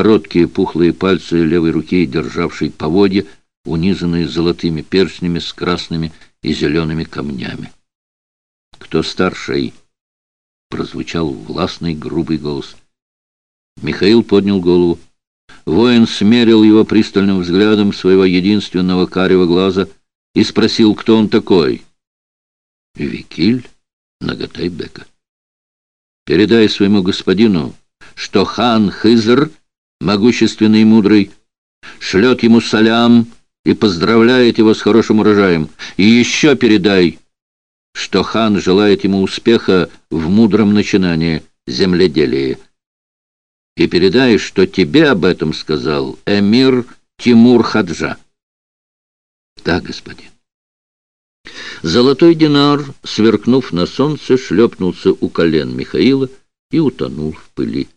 короткие пухлые пальцы левой руки, державшей поводья, унизанные золотыми перстнями с красными и зелеными камнями. «Кто старший?» — прозвучал властный грубый голос. Михаил поднял голову. Воин смерил его пристальным взглядом своего единственного карего глаза и спросил, кто он такой. «Викиль Нагатайбека. Передай своему господину, что хан Хызр, могущественный и мудрый, шлет ему салям и поздравляет его с хорошим урожаем. И еще передай, что хан желает ему успеха в мудром начинании земледелия. И передай, что тебе об этом сказал эмир Тимур Хаджа. Да, господин. Золотой динар, сверкнув на солнце, шлепнулся у колен Михаила и утонул в пыли.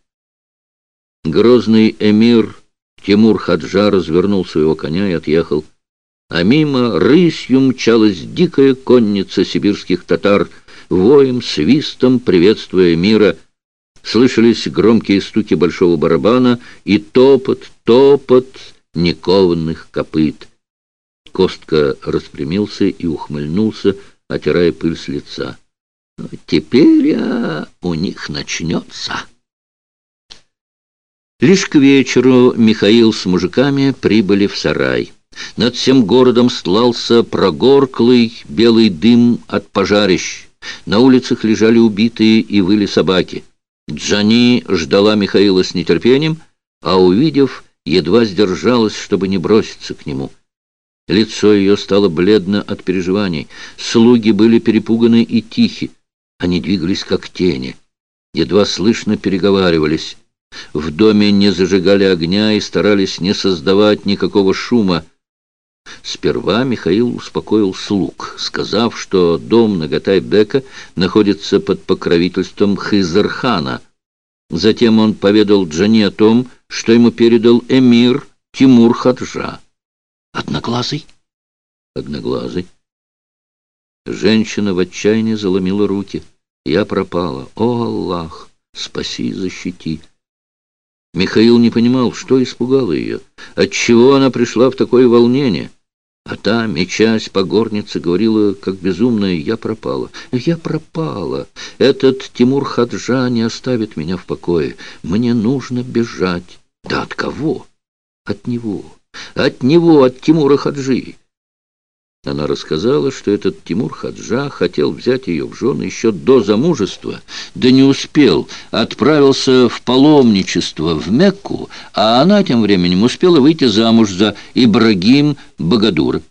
Грозный эмир Тимур Хаджа развернул своего коня и отъехал. А мимо рысью мчалась дикая конница сибирских татар, воем, свистом приветствуя мира. Слышались громкие стуки большого барабана и топот, топот никованных копыт. Костка распрямился и ухмыльнулся, отирая пыль с лица. «Теперь а, у них начнется». Лишь к вечеру Михаил с мужиками прибыли в сарай. Над всем городом слался прогорклый белый дым от пожарищ. На улицах лежали убитые и выли собаки. Джани ждала Михаила с нетерпением, а увидев, едва сдержалась, чтобы не броситься к нему. Лицо ее стало бледно от переживаний. Слуги были перепуганы и тихи. Они двигались как тени. Едва слышно переговаривались. В доме не зажигали огня и старались не создавать никакого шума. Сперва Михаил успокоил слуг, сказав, что дом Нагатай-бека находится под покровительством Хизархана. Затем он поведал Джани о том, что ему передал эмир Тимур Хаджа. Одноглазый? Одноглазый. Женщина в отчаянии заломила руки. Я пропала. О, Аллах, спаси и защити. Михаил не понимал, что испугало ее, отчего она пришла в такое волнение. А та, мечась по горнице, говорила, как безумная, «Я пропала, я пропала. Этот Тимур Хаджа не оставит меня в покое. Мне нужно бежать». «Да от кого?» «От него». От него, от Тимура Хаджи. Она рассказала, что этот Тимур Хаджа хотел взять ее в жены еще до замужества, да не успел, отправился в паломничество в Мекку, а она тем временем успела выйти замуж за Ибрагим Багадура.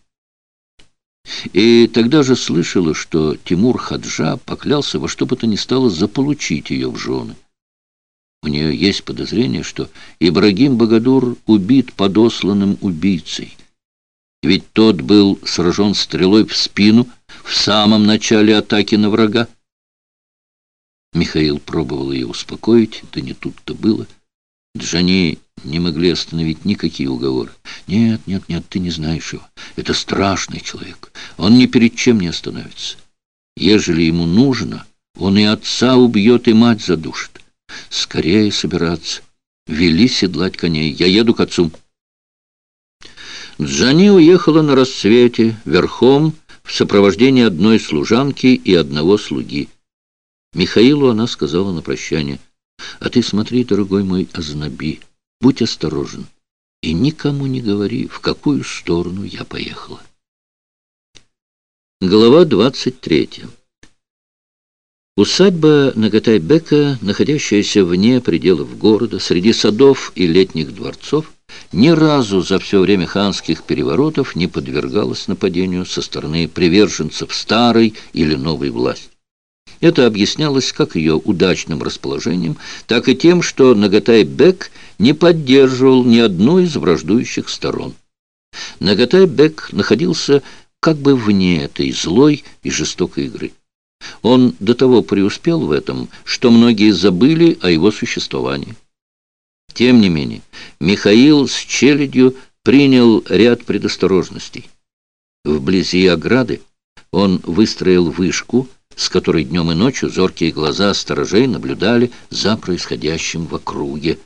И тогда же слышала, что Тимур Хаджа поклялся во что бы то ни стало заполучить ее в жены. У нее есть подозрение, что Ибрагим Багадур убит подосланным убийцей. Ведь тот был сражен стрелой в спину в самом начале атаки на врага. Михаил пробовал ее успокоить, да не тут-то было. Джани не могли остановить никакие уговоры. «Нет, нет, нет, ты не знаешь его. Это страшный человек. Он ни перед чем не остановится. Ежели ему нужно, он и отца убьет, и мать задушит. Скорее собираться. Вели седлать коней. Я еду к отцу. Джани уехала на рассвете, верхом, в сопровождении одной служанки и одного слуги. Михаилу она сказала на прощание, «А ты смотри, дорогой мой, ознаби, будь осторожен и никому не говори, в какую сторону я поехала». Глава двадцать третья. Усадьба Нагатайбека, находящаяся вне пределов города, среди садов и летних дворцов, ни разу за все время ханских переворотов не подвергалась нападению со стороны приверженцев старой или новой власти. Это объяснялось как ее удачным расположением, так и тем, что Нагатай-бек не поддерживал ни одну из враждующих сторон. Нагатай-бек находился как бы вне этой злой и жестокой игры. Он до того преуспел в этом, что многие забыли о его существовании. Тем не менее, Михаил с челядью принял ряд предосторожностей. Вблизи ограды он выстроил вышку, с которой днем и ночью зоркие глаза сторожей наблюдали за происходящим в округе.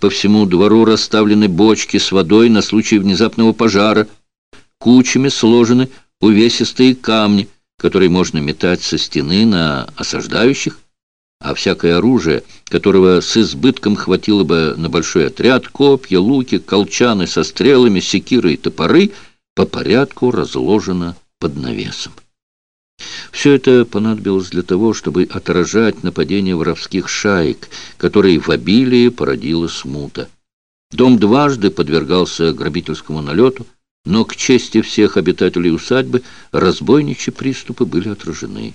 По всему двору расставлены бочки с водой на случай внезапного пожара. Кучами сложены увесистые камни, которые можно метать со стены на осаждающих, а всякое оружие, которого с избытком хватило бы на большой отряд, копья, луки, колчаны со стрелами, секиры и топоры, по порядку разложено под навесом. Все это понадобилось для того, чтобы отражать нападение воровских шаек, которые в обилии породила смута. Дом дважды подвергался грабительскому налету, но к чести всех обитателей усадьбы разбойничьи приступы были отражены.